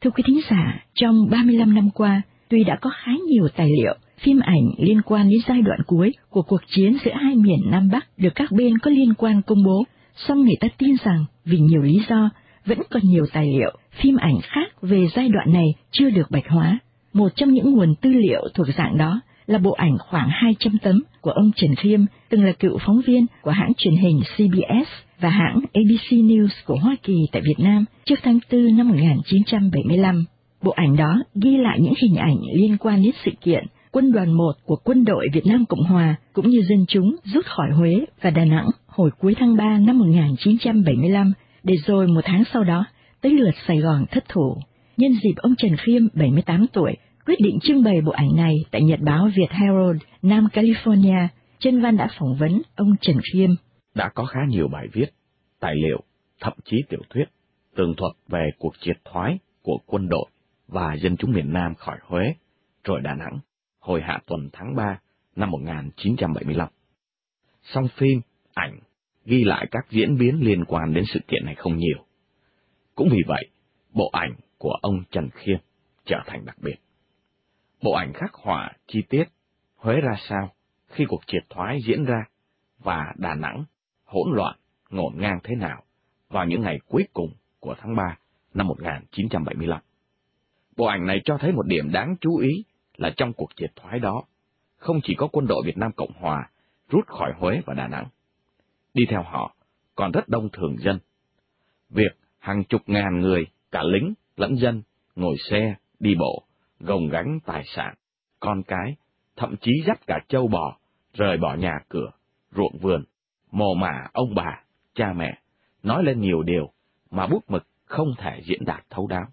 Thưa quý thính giả, trong 35 năm qua, tuy đã có khá nhiều tài liệu, phim ảnh liên quan đến giai đoạn cuối của cuộc chiến giữa hai miền Nam Bắc được các bên có liên quan công bố, song người ta tin rằng vì nhiều lý do, vẫn còn nhiều tài liệu, phim ảnh khác về giai đoạn này chưa được bạch hóa. Một trong những nguồn tư liệu thuộc dạng đó là bộ ảnh khoảng 200 tấm của ông Trần Khiêm, từng là cựu phóng viên của hãng truyền hình CBS và hãng ABC News của Hoa Kỳ tại Việt Nam trước tháng 4 năm 1975. Bộ ảnh đó ghi lại những hình ảnh liên quan đến sự kiện quân đoàn 1 của quân đội Việt Nam Cộng Hòa cũng như dân chúng rút khỏi Huế và Đà Nẵng hồi cuối tháng 3 năm 1975, để rồi một tháng sau đó tới lượt Sài Gòn thất thủ. Nhân dịp ông Trần Khiêm 78 tuổi quyết định trưng bày bộ ảnh này tại Nhật báo Việt Herald, Nam California, Trân Văn đã phỏng vấn ông Trần Khiêm. Đã có khá nhiều bài viết, tài liệu, thậm chí tiểu thuyết, tường thuật về cuộc triệt thoái của quân đội và dân chúng miền Nam khỏi Huế, rồi Đà Nẵng, hồi hạ tuần tháng 3 năm 1975. Song phim, ảnh, ghi lại các diễn biến liên quan đến sự kiện này không nhiều. Cũng vì vậy, bộ ảnh của ông Trần Khiêm trở thành đặc biệt. Bộ ảnh khắc họa chi tiết Huế ra sao khi cuộc triệt thoái diễn ra và Đà Nẵng hỗn loạn, ngổn ngang thế nào vào những ngày cuối cùng của tháng 3 năm 1975. Bộ ảnh này cho thấy một điểm đáng chú ý là trong cuộc triệt thoái đó, không chỉ có quân đội Việt Nam Cộng Hòa rút khỏi Huế và Đà Nẵng. Đi theo họ còn rất đông thường dân. Việc hàng chục ngàn người, cả lính, lẫn dân, ngồi xe, đi bộ, gồng gánh tài sản, con cái, thậm chí dắt cả châu bò, rời bỏ nhà cửa, ruộng vườn, mồ mả ông bà, cha mẹ, nói lên nhiều điều mà bút mực không thể diễn đạt thấu đáo.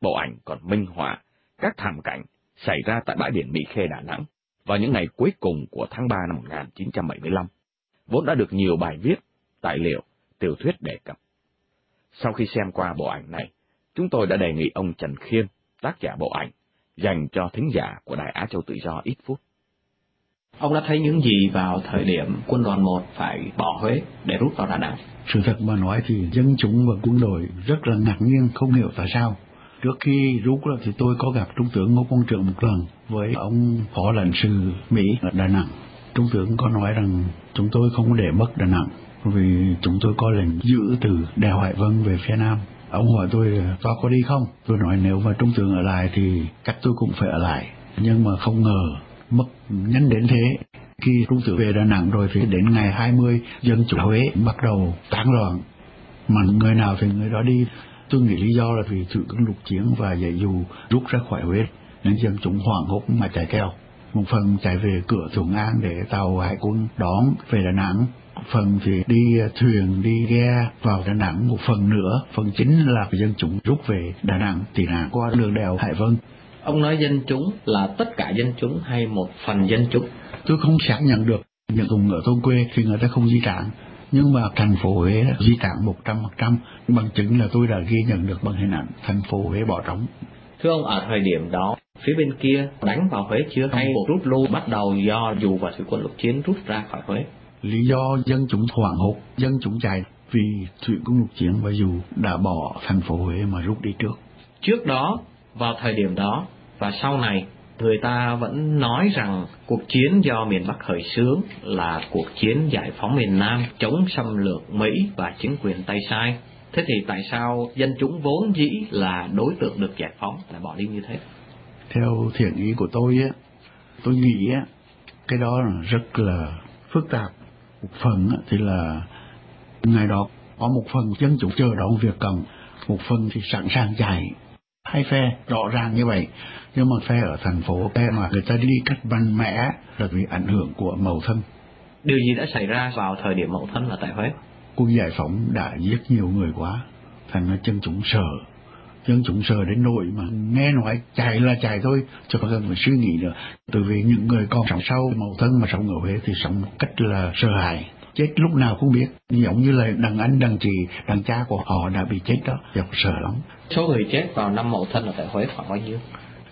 Bộ ảnh còn minh họa các thảm cảnh xảy ra tại bãi biển Mỹ Khê Đà Nẵng vào những ngày cuối cùng của tháng 3 năm 1975, vốn đã được nhiều bài viết, tài liệu, tiểu thuyết đề cập. Sau khi xem qua bộ ảnh này, chúng tôi đã đề nghị ông Trần Khiêm tác giả bộ ảnh, dành cho thính giả của Đài Á Châu Tự Do ít phút. Ông đã thấy những gì vào thời điểm quân đoàn 1 phải bỏ Huế để rút vào Đà Nẵng? Sự thật mà nói thì dân chúng và quân đội rất là ngạc nhiên, không hiểu tại sao. Trước khi rút thì tôi có gặp Trung tướng Ngô Quang Trượng một lần với ông phó lãnh sự Mỹ ở Đà Nẵng. Trung tướng có nói rằng chúng tôi không để mất Đà Nẵng vì chúng tôi có lệnh giữ từ đèo Hải Vân về phía Nam Ông hỏi tôi tôi có đi không? Tôi nói, nếu mà trung tướng ở lại thì chắc tôi cũng phải ở lại. Nhưng mà không ngờ mất nhanh đến thế. Khi trung tử về Đà Nẵng rồi thì đến ngày 20 dân chủ Huế bắt đầu tán loạn. Mà người nào thì người đó đi. Tôi nghĩ lý do là vì sự cứng lục chiến và dạy dù rút ra khỏi Huế, nên dân chúng hoảng hốt mà chạy theo. Một phần chạy về cửa Thuận An để tàu hải quân đón về Đà Nẵng phần thì đi thuyền, đi ghe vào Đà Nẵng một phần nữa, phần chính là dân chúng rút về Đà Nẵng, tị nạn qua đường đèo Hải Vân ông nói dân chúng là tất cả dân chúng hay một phần dân chúng. Tôi không xác nhận được những vùng ở thôn quê thì người ta không di tản. Nhưng mà thành phố Huế di tản một trăm phần trăm. Bằng chứng là tôi đã ghi nhận được bằng hình ảnh thành phố Huế bỏ trống. Thưa ông ở thời điểm đó phía bên kia đánh vào Huế chưa hay cuộc rút lui? Bắt đầu do dù và thủy quân lục chiến rút ra khỏi Huế. Lý do dân chúng hoảng hốt, dân chúng chạy vì thủy quân lục chiến và dù đã bỏ thành phố Huế mà rút đi trước. Trước đó, vào thời điểm đó và sau này, người ta vẫn nói rằng cuộc chiến do miền Bắc khởi xướng là cuộc chiến giải phóng miền Nam chống xâm lược Mỹ và chính quyền Tây Sai. Thế thì tại sao dân chúng vốn dĩ là đối tượng được giải phóng lại bỏ đi như thế? Theo thiện ý của tôi á, tôi nghĩ á, cái đó rất là phức tạp một phần thì là ngày đó có một phần dân chủ chờ đón việc cần một phần thì sẵn sàng chạy hai phe rõ ràng như vậy. Nhưng mà phe ở thành phố phe mà người ta đi cách mạnh mẽ là vì ảnh hưởng của mẫu thân. Điều gì đã xảy ra vào thời điểm mẫu thân là tại huế? Quân giải phóng đã giết nhiều người quá thành ra chân chúng sợ. Dân chúng sợ đến nỗi mà nghe nói chạy là chạy thôi cho không cần phải suy nghĩ nữa. Từ vì những người còn sống sau màu thân mà sống ở huế thì sống một cách là sợ hãi chết lúc nào cũng biết. Giống như là đằng anh đằng chị đằng cha của họ đã bị chết đó. Dọc sợ lắm. Số người chết vào năm mậu thân ở tại huế khoảng bao nhiêu?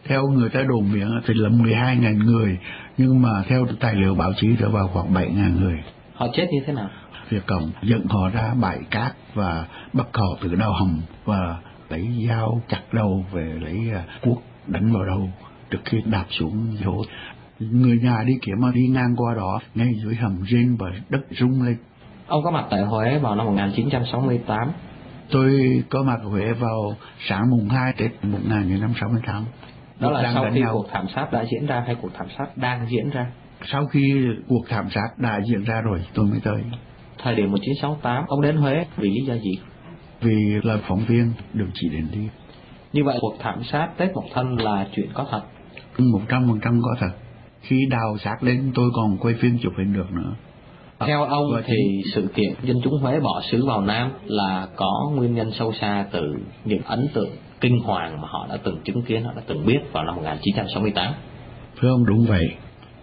Theo người ta đồn miệng thì là 12 ngàn người. Nhưng mà theo tài liệu báo chí thì vào khoảng 7 ngàn người. Họ chết như thế nào? Việt Cộng dẫn họ ra bãi cát và bắt họ từ đào hầm và lấy dao chặt đầu về lấy à, cuốc đánh vào đầu trước khi đạp xuống hố người nhà đi kiếm mà đi ngang qua đó ngay dưới hầm rên và đất rung lên Ông có mặt tại Huế vào năm 1968. tôi có mặt ở Huế vào sáng mùng 2 Tết 1968 Đó là Đang sau khi nhau. cuộc thảm sát đã diễn ra hay cuộc thảm sát đang diễn ra? sau khi cuộc thảm sát đã diễn ra rồi tôi mới tới Thời điểm 1968, ông đến Huế vì lý do gì? vì là phóng viên được chỉ định đi Như vậy cuộc thảm sát Tết Mộc Thân là chuyện có thật. một trăm phần trăm có thật khi đào xác lên tôi còn quay phim chụp hình được nữa Theo ông thì sự kiện dân chúng Huế bỏ xứ vào Nam là có nguyên nhân sâu xa từ những ấn tượng kinh hoàng mà họ đã từng chứng kiến, họ đã từng biết vào năm 1968. Thưa ông đúng vậy,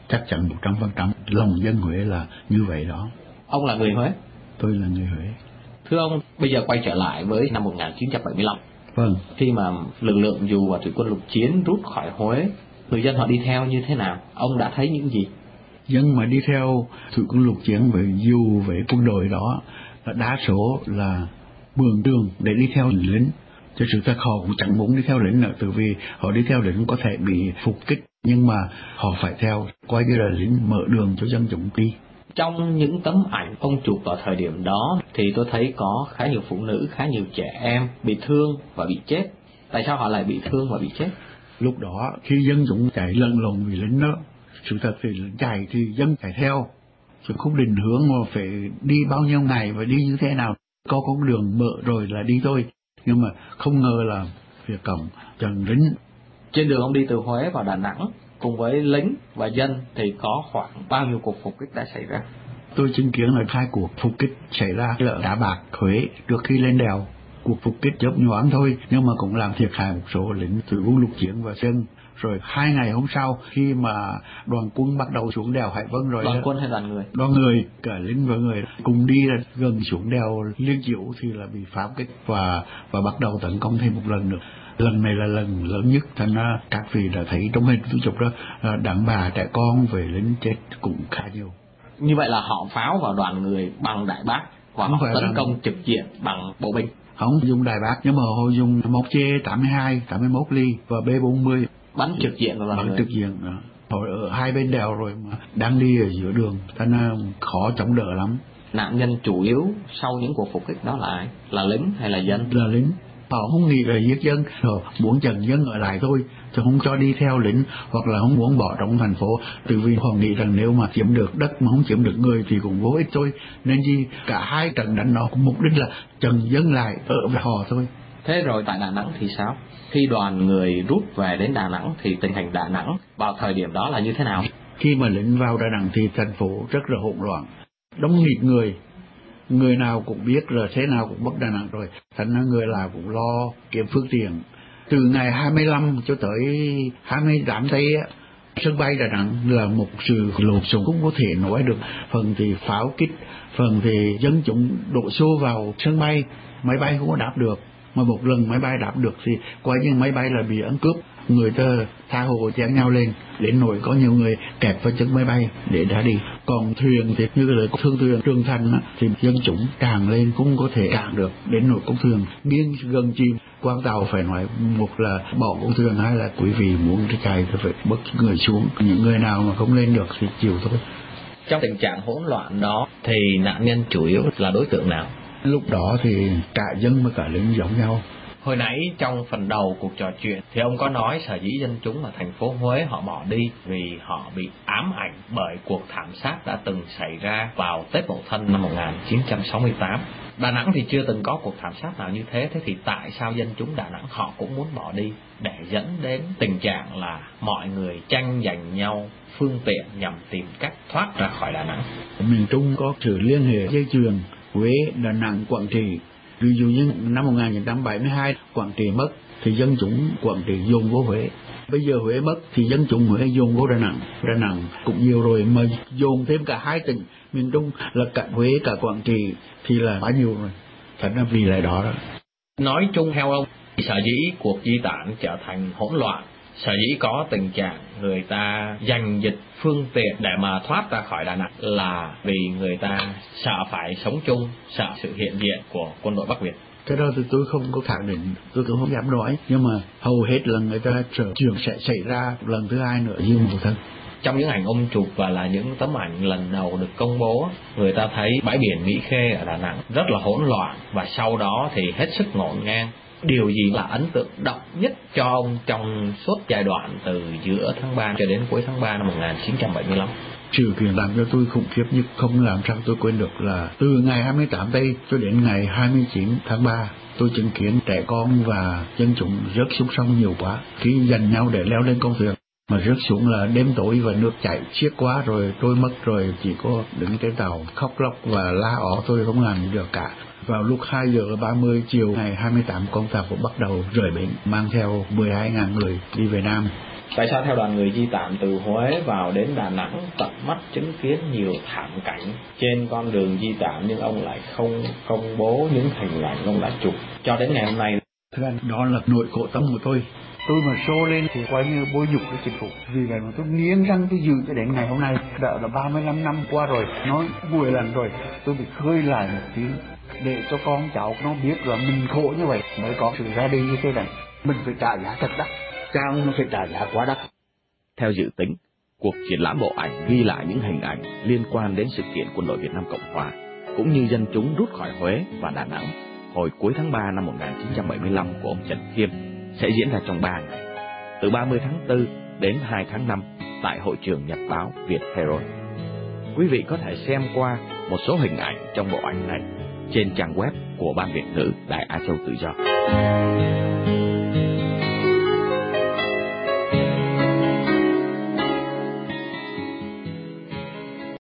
chắc chắn một trăm phần trăm lòng dân Huế là như vậy đó. Ông là người Huế. Tôi là người Huế. Thưa ông, bây giờ quay trở lại với năm 1975, Vâng, khi mà lực lượng dù và thủy quân lục chiến rút khỏi Huế, người dân họ đi theo như thế nào? Ông đã thấy những gì? dân mà đi theo thủy quân lục chiến với dù với quân đội đó là đa số là mường đường để đi theo lính. Cho sự thật họ cũng chẳng muốn đi theo lính nữa, từ vì họ đi theo lính có thể bị phục kích, nhưng mà họ phải theo, coi như là lính mở đường cho dân chúng đi. Trong những tấm ảnh ông chụp vào thời điểm đó thì tôi thấy có khá nhiều phụ nữ, khá nhiều trẻ em bị thương và bị chết. Tại sao họ lại bị thương và bị chết? Lúc đó khi dân chúng chạy lân lộn vì lính đó sự thật thì chạy thì dân chạy theo. Chứ không định hướng mà phải đi bao nhiêu ngày và đi như thế nào. Có con đường mở rồi là đi thôi. Nhưng mà không ngờ là việc cổng trần lính. Trên đường ông đi từ Huế vào Đà Nẵng cùng với lính và dân thì có khoảng bao nhiêu cuộc phục kích đã xảy ra? tôi chứng kiến là hai cuộc phục kích xảy ra ở đá bạc huế trước khi lên đèo cuộc phục kích chớp nhoáng thôi. Nhưng mà cũng làm thiệt hại một số lính thủy quân lục chiến và dân rồi hai ngày hôm sau khi mà đoàn quân bắt đầu xuống đèo hải vân rồi Đoàn quân hay đoàn người? đoàn người cả lính và người cùng đi gần xuống đèo liên diệu thì là bị pháo kích và và bắt đầu tấn công thêm một lần nữa. Lần này là lần lớn nhất thành ra các vị đã thấy trong hình tôi chụp đó là đàn bà trẻ con về lính chết cũng khá nhiều. Như vậy là họ pháo vào đoàn người bằng đại bác và Không họ phải tấn là- công trực diện bằng bộ binh. không dùng đài bác nhưng mà họ dùng một chê 82, 81 ly và B40 Bắn trực diện đoàn bắn trực diện đó. họ ở hai bên đèo rồi mà đang đi ở giữa đường thành ra khó chống đỡ lắm Nạn nhân chủ yếu sau những cuộc phục kích đó là ai? Là lính hay là dân? là lính họ không nghĩ là giết dân rồi muốn trần dân ở lại thôi chứ không cho đi theo lính hoặc là không muốn bỏ trong thành phố từ vì họ nghĩ rằng nếu mà chiếm được đất mà không chiếm được người thì cũng vô ích thôi nên gì cả hai trận đánh đó cũng mục đích là trần dân lại ở với họ thôi Thế rồi tại Đà Nẵng thì sao? Khi đoàn người rút về đến Đà Nẵng thì tình hình Đà Nẵng vào thời điểm đó là như thế nào? khi mà lính vào Đà Nẵng thì thành phố rất là hỗn loạn đông nghịt người người nào cũng biết là thế nào cũng mất Đà Nẵng rồi. Thành ra người nào cũng lo kiếm phương tiện. Từ ngày 25 cho tới 28 tây á, sân bay Đà Nẵng là một sự lộn xộn cũng có thể nói được. Phần thì pháo kích, phần thì dân chúng đổ xô vào sân bay, máy bay không có đáp được. Mà một lần máy bay đáp được thì coi như máy bay là bị ăn cướp. Người ta tha hồ chém nhau lên đến nỗi có nhiều người kẹp vào chân máy bay để đã đi còn thuyền thì như là thương thuyền thành á, thì dân chúng tràn lên cũng có thể cản được đến nỗi con thuyền biên gần chìm quan tàu phải nói một là bỏ con thuyền hai là quý vị muốn chạy thì phải bớt người xuống. Những người nào mà không lên được thì chịu thôi. Trong tình trạng hỗn loạn đó thì nạn nhân chủ yếu là đối tượng nào? lúc đó thì cả dân và cả lính giống nhau Hồi nãy trong phần đầu cuộc trò chuyện thì ông có nói sở dĩ dân chúng ở thành phố Huế họ bỏ đi vì họ bị ám ảnh bởi cuộc thảm sát đã từng xảy ra vào Tết Mậu Thân năm 1968. Đà Nẵng thì chưa từng có cuộc thảm sát nào như thế, thế thì tại sao dân chúng Đà Nẵng họ cũng muốn bỏ đi để dẫn đến tình trạng là mọi người tranh giành nhau phương tiện nhằm tìm cách thoát ra khỏi Đà Nẵng. miền Trung có sự liên hệ dây chuyền Huế, Đà Nẵng, Quảng Trị. Ví dụ như năm 1972 Quảng Trị mất thì dân chúng Quảng Trị dồn vô Huế. Bây giờ Huế mất thì dân chúng Huế dồn vô Đà Nẵng. Đà Nẵng cũng nhiều rồi mà dồn thêm cả hai tỉnh miền Trung là cả Huế cả Quảng Trị thì là quá nhiều rồi. Thật ra vì lại đó đó. Nói chung theo ông, sở dĩ cuộc di tản trở thành hỗn loạn, sở dĩ có tình trạng người ta giành dịch phương tiện để mà thoát ra khỏi Đà Nẵng là vì người ta sợ phải sống chung, sợ sự hiện diện của quân đội Bắc Việt. cái đó thì tôi không có khẳng định tôi cũng không dám nói. Nhưng mà hầu hết là người ta sợ chuyện sẽ xảy ra lần thứ hai nữa. Như một thân. Trong những ảnh ông chụp và là những tấm ảnh lần đầu được công bố người ta thấy bãi biển Mỹ Khê ở Đà Nẵng rất là hỗn loạn và sau đó thì hết sức ngổn ngang điều gì là ấn tượng đậm nhất cho ông trong suốt giai đoạn từ giữa tháng 3 cho đến cuối tháng 3 năm 1975 Trừ kiện làm cho tôi khủng khiếp nhất, không làm sao tôi quên được là từ ngày 28 tây cho đến ngày 29 tháng 3 tôi chứng kiến trẻ con và dân chúng rớt xuống sông nhiều quá. Khi dành nhau để leo lên con thuyền, mà rớt xuống là đêm tối và nước chảy xiết quá rồi tôi mất, rồi chỉ có đứng trên tàu khóc lóc và la ó tôi không làm được cả vào lúc 2 giờ 30 chiều ngày 28 con tàu cũng bắt đầu rời bến mang theo 12.000 người đi về Nam Tại sao theo đoàn người di tản từ Huế vào đến Đà Nẵng tận mắt chứng kiến nhiều thảm cảnh trên con đường di tản nhưng ông lại không công bố những hình ảnh ông đã chụp cho đến ngày hôm nay? Thưa anh, đó là nội khổ tâm của tôi. Tôi mà xô lên thì coi như bôi nhục cái chính phủ. Vì vậy mà tôi nghiến răng tôi giữ cho đến ngày hôm nay. Đã là 35 năm qua rồi, nói vui lần rồi. Tôi bị khơi lại một tiếng để cho con cháu nó biết là mình khổ như vậy mới có sự ra đi như thế này. Mình phải trả giá thật đắt ông nó phải trả giá quá đắt. Theo dự tính, cuộc triển lãm bộ ảnh ghi lại những hình ảnh liên quan đến sự kiện quân đội Việt Nam Cộng Hòa, cũng như dân chúng rút khỏi Huế và Đà Nẵng hồi cuối tháng 3 năm 1975 của ông Trần Khiêm sẽ diễn ra trong 3 ngày, từ 30 tháng 4 đến 2 tháng 5 tại hội trường Nhật báo Việt Herald. Quý vị có thể xem qua một số hình ảnh trong bộ ảnh này trên trang web của Ban Việt ngữ Đại Á Châu Tự Do.